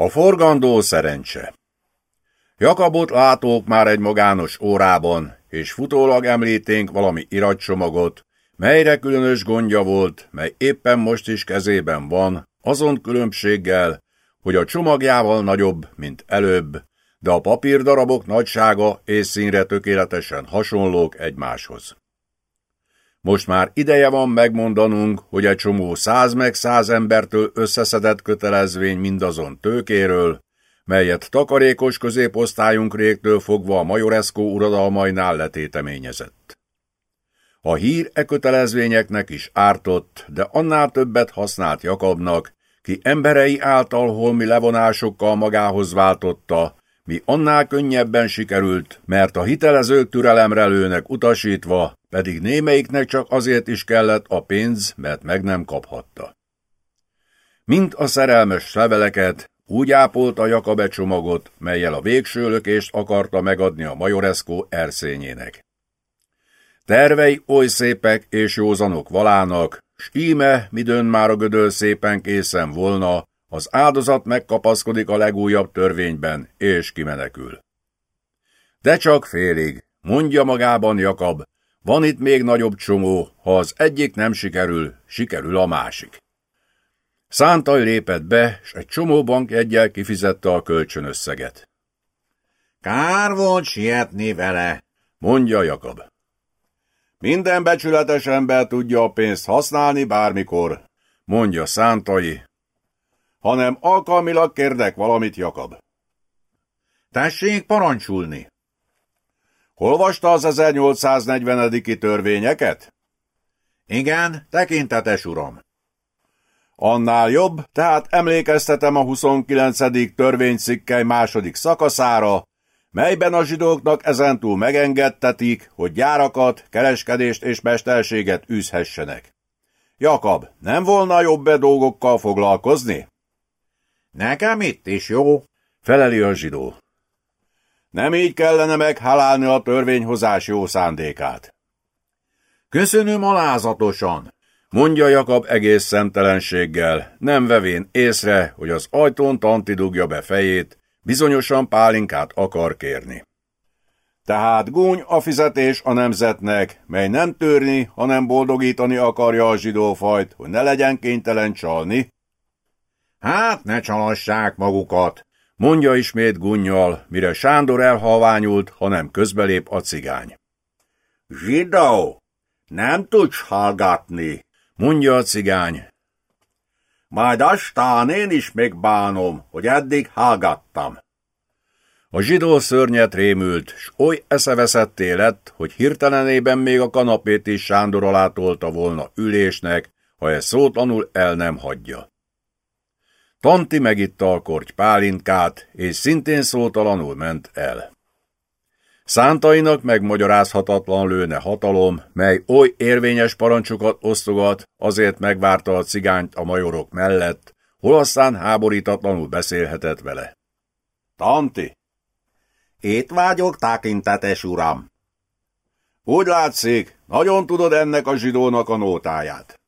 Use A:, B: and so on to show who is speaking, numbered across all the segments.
A: A forgandó szerencse Jakabot látók már egy magános órában, és futólag említénk valami iratcsomagot, melyre különös gondja volt, mely éppen most is kezében van, azon különbséggel, hogy a csomagjával nagyobb, mint előbb, de a papírdarabok nagysága és színre tökéletesen hasonlók egymáshoz. Most már ideje van megmondanunk, hogy egy csomó száz meg száz embertől összeszedett kötelezvény mindazon tőkéről, melyet takarékos középosztályunk régtől fogva a Majoreszkó uradalmainál letéteményezett. A hír e kötelezvényeknek is ártott, de annál többet használt Jakabnak, ki emberei által holmi levonásokkal magához váltotta, mi annál könnyebben sikerült, mert a hitelezők türelemre lőnek utasítva, pedig némelyiknek csak azért is kellett a pénz, mert meg nem kaphatta. Mint a szerelmes leveleket, úgy ápolta Jakabe csomagot, melyel a végső lökést akarta megadni a Majoreszkó erszényének. Tervei oly szépek és józanok valának, s íme, midőn már a gödöl szépen készen volna, az áldozat megkapaszkodik a legújabb törvényben, és kimenekül. De csak félig, mondja magában Jakab, van itt még nagyobb csomó, ha az egyik nem sikerül, sikerül a másik. Szántai lépett be, s egy csomó bankjegyel kifizette a kölcsönösszeget.
B: Kár volt sietni vele,
A: mondja Jakab.
C: Minden becsületes ember tudja a pénzt használni bármikor, mondja Szántai, hanem alkalmilag kérdek valamit, Jakab.
B: Tessék parancsulni.
C: Olvasta az 1840. törvényeket?
B: Igen, tekintetes uram.
C: Annál jobb, tehát emlékeztetem a 29. törvénycikkely második szakaszára, melyben a zsidóknak ezentúl megengedtetik, hogy gyárakat, kereskedést és mesterséget űzhessenek. Jakab, nem volna jobb-e dolgokkal foglalkozni?
B: Nekem itt is jó,
A: feleli a zsidó.
C: Nem így kellene meghálálni a törvényhozás jó szándékát.
B: Köszönöm alázatosan,
A: mondja Jakab egész szemtelenséggel, nem vevén észre, hogy az ajtón Tanti dugja be fejét, bizonyosan pálinkát akar kérni.
C: Tehát gúny a fizetés a nemzetnek, mely nem törni, hanem boldogítani akarja a zsidófajt, hogy ne legyen kénytelen csalni,
B: Hát ne csalassák magukat,
A: mondja ismét gunnyal, mire Sándor elhalványult, hanem közbelép a cigány.
B: Zsidó, nem tudsz hallgatni,
A: mondja a cigány.
B: Majd aztán én is megbánom, hogy eddig hallgattam.
A: A zsidó szörnyet rémült, s oly eszeveszetté lett, hogy hirtelenében még a kanapét is Sándor alá tolta volna ülésnek, ha ez szótlanul el nem hagyja. Tanti megitta a korty pálinkát, és szintén szótalanul ment el. Szántainak megmagyarázhatatlan lőne hatalom, mely oly érvényes parancsokat osztogat, azért megvárta a cigányt a majorok mellett, hol aztán háborítatlanul beszélhetett vele.
C: Tanti!
B: Itt vágyok, tekintetes uram!
C: Úgy látszik, nagyon tudod ennek a zsidónak a nótáját.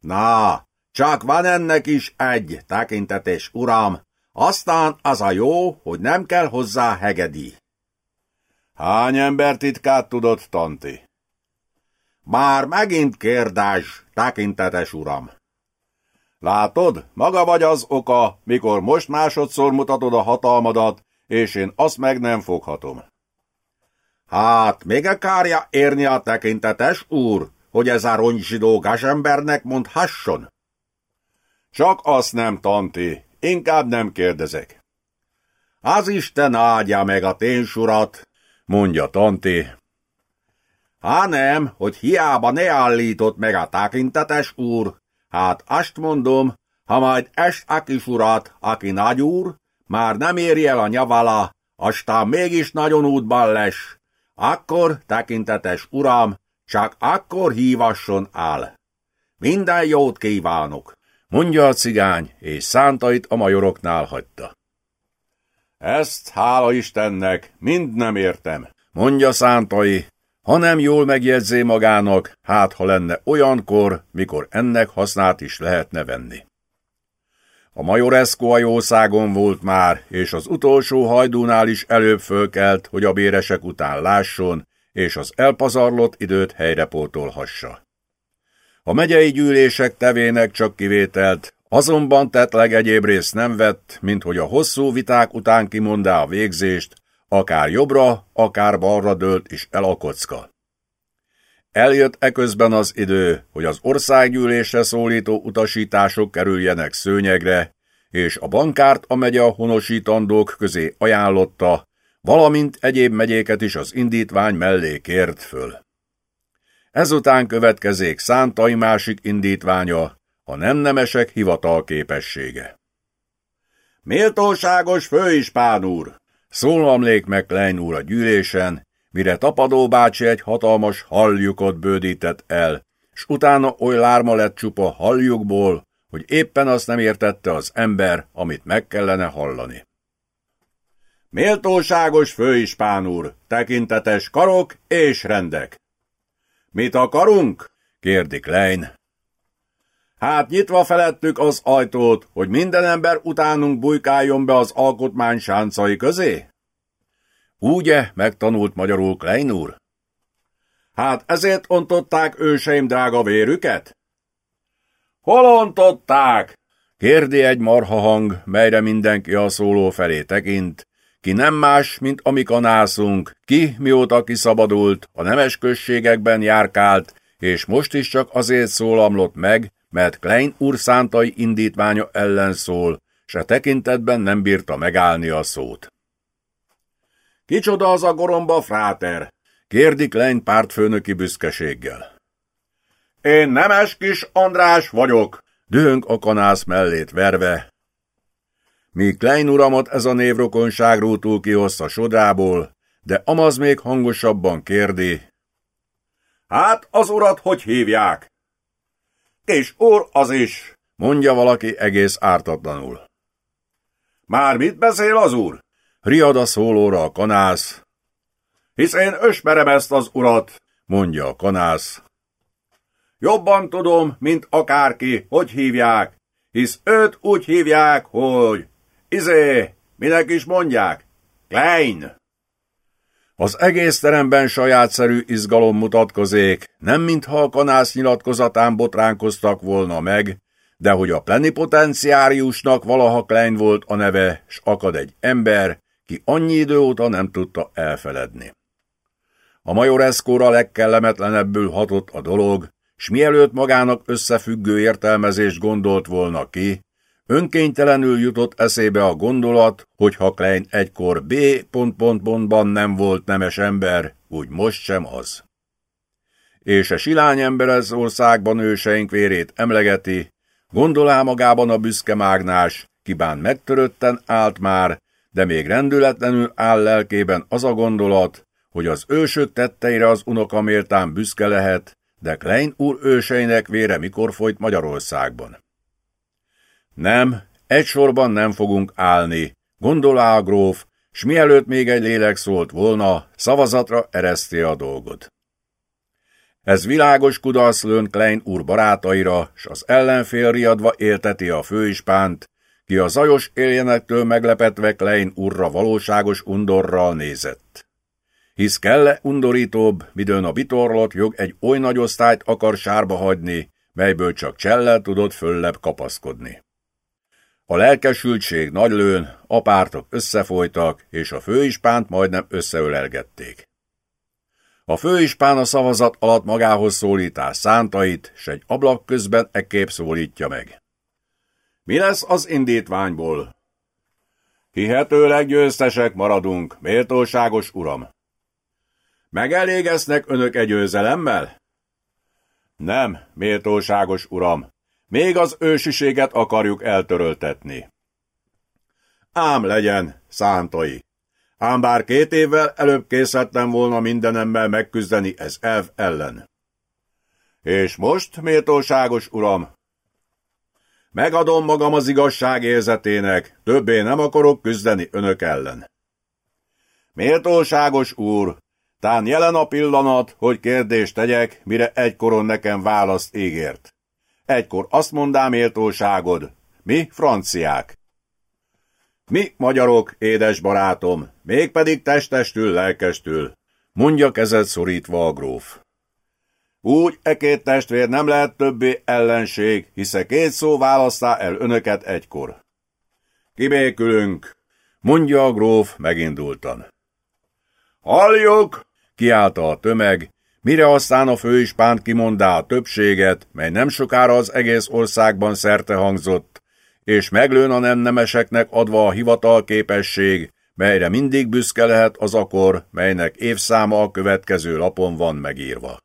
B: Na, csak van ennek is egy, tekintetés uram, aztán az a jó, hogy nem kell hozzá hegedi.
C: Hány ember titkát tudott, Tanti?
B: Már megint kérdás, tekintetes uram.
C: Látod, maga vagy az oka, mikor most másodszor mutatod a hatalmadat, és én azt meg nem foghatom.
B: Hát, még akarja érni a tekintetes úr, hogy ez a rongyzsidó gasembernek mondhasson?
C: Csak azt nem, Tanti, inkább nem kérdezek.
B: Az Isten áldja meg a ténsurat,
A: mondja Tanti.
B: Há hogy hiába ne állított meg a tekintetes úr, hát azt mondom, ha majd est a kis urat, aki nagy úr, már nem éri el a nyavala, aztán mégis nagyon útban lesz, akkor, tekintetes uram, csak akkor hívasson áll. Minden jót kívánok!
A: Mondja a cigány, és szántait a majoroknál hagyta.
C: Ezt, hála Istennek, mind nem értem,
A: mondja szántai, hanem jól megjegyzé magának, hát ha lenne olyankor, mikor ennek hasznát is lehetne venni. A majoreszko a jószágon volt már, és az utolsó hajdúnál is előbb fölkelt, hogy a béresek után lásson, és az elpazarlott időt helyrepótolhassa. A megyei gyűlések tevének csak kivételt, azonban tetleg egyéb részt nem vett, mint hogy a hosszú viták után kimondá a végzést, akár jobbra, akár balra dőlt is el a kocka. Eljött eközben az idő, hogy az országgyűlésre szólító utasítások kerüljenek szőnyegre, és a bankárt a megye a honosítandók közé ajánlotta, valamint egyéb megyéket is az indítvány mellé kért föl. Ezután következik Szántai másik indítványa, a nem nemesek hivatal képessége.
B: Méltóságos főispán úr!
A: Szólamlék meg Klein úr a gyűlésen, mire Tapadó bácsi egy hatalmas halljukot bődített el, s utána oly lárma lett csupa halljukból, hogy éppen azt nem értette az ember, amit meg kellene hallani.
B: Méltóságos főispán úr, tekintetes karok és rendek. Mit akarunk? kérdik Lein. Hát nyitva felettük az ajtót, hogy minden ember utánunk bujkáljon be az alkotmány sáncai közé?
A: Úgy-e megtanult magyarul Klein úr?
B: Hát ezért ontották őseim drága vérüket? Hol ontották?
A: Kérdi egy marha hang, melyre mindenki a szóló felé tekint, ki nem más, mint a mi kanászunk, ki mióta kiszabadult, a nemes községekben járkált, és most is csak azért szólamlott meg, mert Klein úr szántai indítványa ellen szól, se tekintetben nem bírta megállni a szót.
B: Kicsoda az a goromba, fráter?
A: kérdi Klein pártfőnöki büszkeséggel.
B: Én nemes kis András vagyok,
A: dühöng a kanász mellét verve. Míg Klein uramot ez a névrokonság rútul ki a sodrából, de Amaz még hangosabban kérdi.
B: Hát az urat hogy hívják? És úr az is,
A: mondja valaki egész ártatlanul.
B: Már mit beszél az úr?
A: Riad a szólóra a kanász.
B: Hisz én ösmerem ezt az urat,
A: mondja a kanász.
B: Jobban tudom, mint akárki, hogy hívják, hisz őt úgy hívják, hogy izé, minek is mondják, Klein.
A: Az egész teremben sajátszerű izgalom mutatkozék, nem mintha a kanász nyilatkozatán botránkoztak volna meg, de hogy a plenipotenciáriusnak valaha Klein volt a neve, s akad egy ember, ki annyi idő óta nem tudta elfeledni. A majoreszkóra legkellemetlenebbül hatott a dolog, s mielőtt magának összefüggő értelmezést gondolt volna ki, Önkénytelenül jutott eszébe a gondolat, hogy ha Klein egykor B. pontban nem volt nemes ember, úgy most sem az. És a silány ember az országban őseink vérét emlegeti, gondolá magában a büszke mágnás, kibán megtörötten állt már, de még rendületlenül áll lelkében az a gondolat, hogy az ősök tetteire az unoka méltán büszke lehet, de Klein úr őseinek vére mikor folyt Magyarországban. Nem, egy sorban nem fogunk állni, gondolá a gróf, s mielőtt még egy lélek szólt volna, szavazatra ereszti a dolgot. Ez világos kudarc lőn Klein úr barátaira, s az ellenfél riadva élteti a főispánt, ki a zajos éljenektől meglepetve Klein úrra valóságos undorral nézett. Hisz kell-e undorítóbb, midőn a bitorlott jog egy oly nagy osztályt akar sárba hagyni, melyből csak csellel tudott föllebb kapaszkodni. A lelkesültség nagy lőn, a pártok összefolytak, és a főispánt majdnem összeölelgették. A főispán a szavazat alatt magához szólítás szántait, s egy ablak közben ekképp szólítja meg.
B: Mi lesz az indítványból? Hihetőleg győztesek maradunk, méltóságos uram. Megelégeznek önök egy győzelemmel? Nem, méltóságos uram, még az ősiséget akarjuk eltöröltetni. Ám legyen, szántai. Ám bár két évvel előbb készítettem volna mindenemmel megküzdeni ez elv ellen. És most, méltóságos uram, megadom magam az igazság érzetének, többé nem akarok küzdeni önök ellen. Méltóságos úr, tán jelen a pillanat, hogy kérdést tegyek, mire egykoron nekem választ ígért. Egykor azt mondám méltóságod,
C: mi franciák. Mi magyarok, édes barátom, mégpedig testestül, lelkestül, mondja kezet szorítva a gróf. Úgy e két testvér nem lehet többé ellenség, hisze két szó választá el önöket egykor. Kibékülünk, mondja a gróf megindultan. Halljuk, kiállta a tömeg, mire aztán a főispánt kimondá a többséget, mely nem sokára az egész országban szerte hangzott, és meglőn a nem nemeseknek adva a hivatal képesség, melyre mindig büszke lehet az akor, melynek évszáma a következő lapon van megírva.